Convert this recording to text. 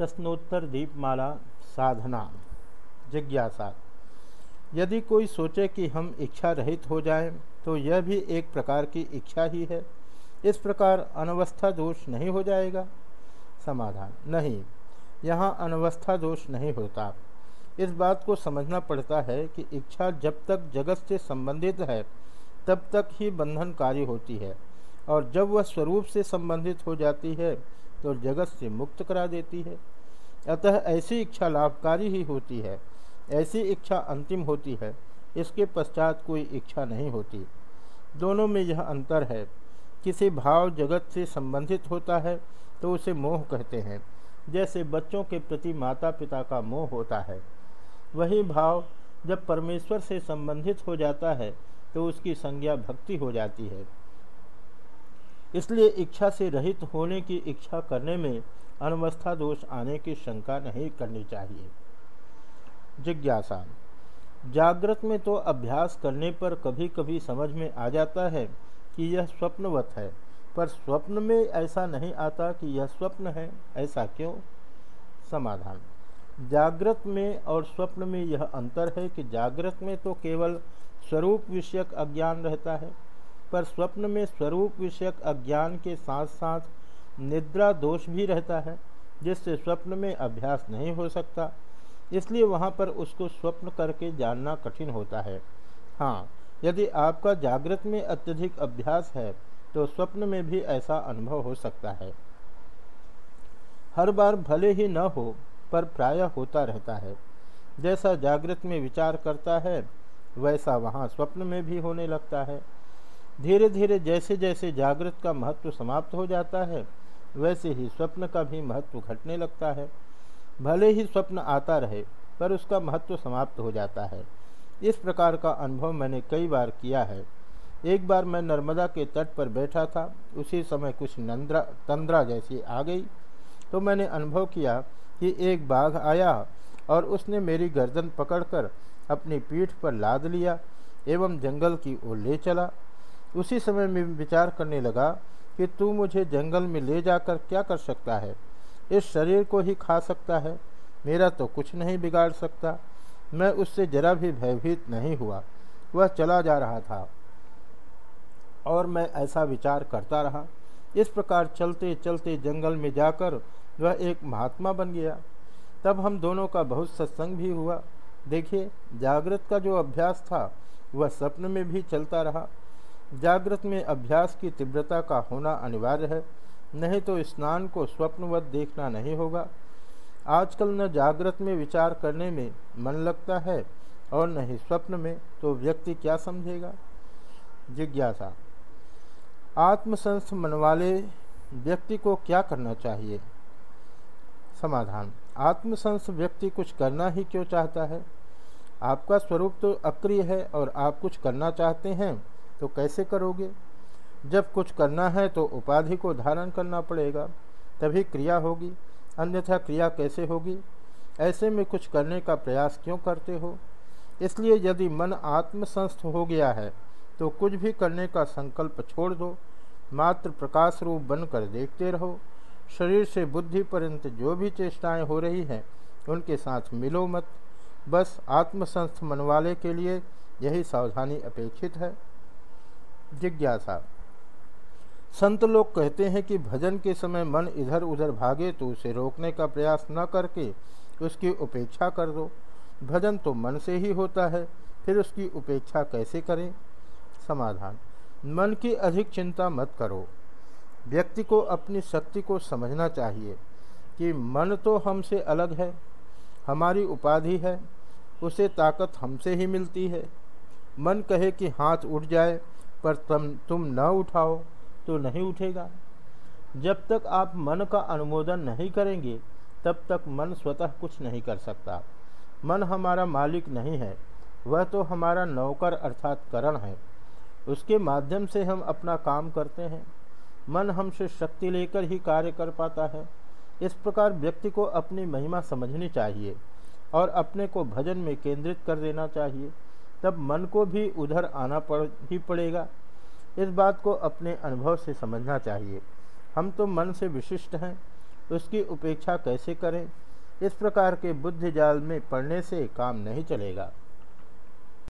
प्रश्नोत्तर दीपमाला साधना जिज्ञासा। यदि कोई सोचे कि हम इच्छा रहित हो जाएँ, तो यह भी एक प्रकार की इच्छा ही है। इस प्रकार अनवस्था दोष नहीं हो जाएगा। समाधान। नहीं यहाँ अनवस्था दोष नहीं होता। इस बात को समझना पड़ता है कि इच्छा जब तक जगत से संबंधित है तब तक ही बंधनकारी होती है और जब वह स्वरूप से संबंधित हो जाती है तो जगत से मुक्त करा देती है। अतः ऐसी इच्छा लाभकारी ही होती है। ऐसी इच्छा अंतिम होती है। इसके पश्चात कोई इच्छा नहीं होती। दोनों में यह अंतर है। किसी भाव जगत से संबंधित होता है तो उसे मोह कहते हैं। जैसे बच्चों के प्रति माता पिता का मोह होता है। वही भाव जब परमेश्वर से संबंधित हो जाता है तो उसकी संज्ञा भक्ति हो जाती है। इसलिए इच्छा से रहित होने की इच्छा करने में अनवस्था दोष आने की शंका नहीं करनी चाहिए। जिज्ञासा। जागृत में तो अभ्यास करने पर कभी कभी समझ में आ जाता है कि यह स्वप्नवत है, पर स्वप्न में ऐसा नहीं आता कि यह स्वप्न है, ऐसा क्यों? समाधान। जागृत में और स्वप्न में यह अंतर है कि जागृत में तो केवल स्वरूप विषयक अज्ञान रहता है पर स्वप्न में स्वरूप विषयक अज्ञान के साथ साथ निद्रा दोष भी रहता है, जिससे स्वप्न में अभ्यास नहीं हो सकता। इसलिए वहाँ पर उसको स्वप्न करके जानना कठिन होता है। हाँ यदि आपका जागृत में अत्यधिक अभ्यास है तो स्वप्न में भी ऐसा अनुभव हो सकता है। हर बार भले ही न हो, पर प्रायः होता रहता है। जैसा जागृत में विचार करता है, वैसा वहाँ स्वप्न में भी होने लगता है। धीरे धीरे जैसे जैसे जागृत का महत्व समाप्त हो जाता है, वैसे ही स्वप्न का भी महत्व घटने लगता है। भले ही स्वप्न आता रहे, पर उसका महत्व समाप्त हो जाता है। इस प्रकार का अनुभव मैंने कई बार किया है। एक बार मैं नर्मदा के तट पर बैठा था, उसी समय कुछ नंद्रा, तंद्रा जैसी आ गई। तो मैंने अनुभव किया कि एक बाघ आया और उसने मेरी गर्दन पकड़कर अपनी पीठ पर लाद लिया एवं जंगल की ओर ले चला। उसी समय मैं विचार करने लगा कि तू मुझे जंगल में ले जाकर क्या कर सकता है? इस शरीर को ही खा सकता है। मेरा तो कुछ नहीं बिगाड़ सकता। मैं उससे जरा भी भयभीत नहीं हुआ। वह चला जा रहा था और मैं ऐसा विचार करता रहा। इस प्रकार चलते चलते जंगल में जाकर वह एक महात्मा बन गया। तब हम दोनों का बहुत सत्संग भी हुआ। देखिए, जागृत का जो अभ्यास था, वह स्वप्न में भी चलता रहा। जागृत में अभ्यास की तीव्रता का होना अनिवार्य है, नहीं तो स्नान को स्वप्नवत देखना नहीं होगा। आजकल न जागृत में विचार करने में मन लगता है और न ही स्वप्न में तो व्यक्ति क्या समझेगा? जिज्ञासा। आत्मसंस्थ मन वाले व्यक्ति को क्या करना चाहिए? समाधान। आत्मसंस्थ व्यक्ति कुछ करना ही क्यों चाहता है? आपका स्वरूप तो अक्रिय है और आप कुछ करना चाहते हैं। तो कैसे करोगे? जब कुछ करना है तो उपाधि को धारण करना पड़ेगा, तभी क्रिया होगी। अन्यथा क्रिया कैसे होगी? ऐसे में कुछ करने का प्रयास क्यों करते हो? इसलिए यदि मन आत्मसंस्थ हो गया है तो कुछ भी करने का संकल्प छोड़ दो। मात्र प्रकाश रूप बनकर देखते रहो। शरीर से बुद्धि पर्यंत जो भी चेष्टाएँ हो रही हैं, उनके साथ मिलो मत। बस आत्मसंस्थ मन वाले के लिए यही सावधानी अपेक्षित है। जिज्ञासा। संत लोग कहते हैं कि भजन के समय मन इधर उधर भागे तो उसे रोकने का प्रयास न करके उसकी उपेक्षा कर दो। भजन तो मन से ही होता है, फिर उसकी उपेक्षा कैसे करें? समाधान। मन की अधिक चिंता मत करो। व्यक्ति को अपनी शक्ति को समझना चाहिए कि मन तो हमसे अलग है, हमारी उपाधि है, उसे ताकत हमसे ही मिलती है। मन कहे कि हाथ उठ जाए पर तुम तुम न उठाओ तो नहीं उठेगा। जब तक आप मन का अनुमोदन नहीं करेंगे, तब तक मन स्वतः कुछ नहीं कर सकता। मन हमारा मालिक नहीं है, वह तो हमारा नौकर अर्थात करण है। उसके माध्यम से हम अपना काम करते हैं। मन हमसे शक्ति लेकर ही कार्य कर पाता है। इस प्रकार व्यक्ति को अपनी महिमा समझनी चाहिए और अपने को भजन में केंद्रित कर देना चाहिए। तब मन को भी उधर आना पड़, ही पड़ेगा। इस बात को अपने अनुभव से समझना चाहिए। हम तो मन से विशिष्ट हैं, उसकी उपेक्षा कैसे करें? इस प्रकार के बुद्धि जाल में पढ़ने से काम नहीं चलेगा।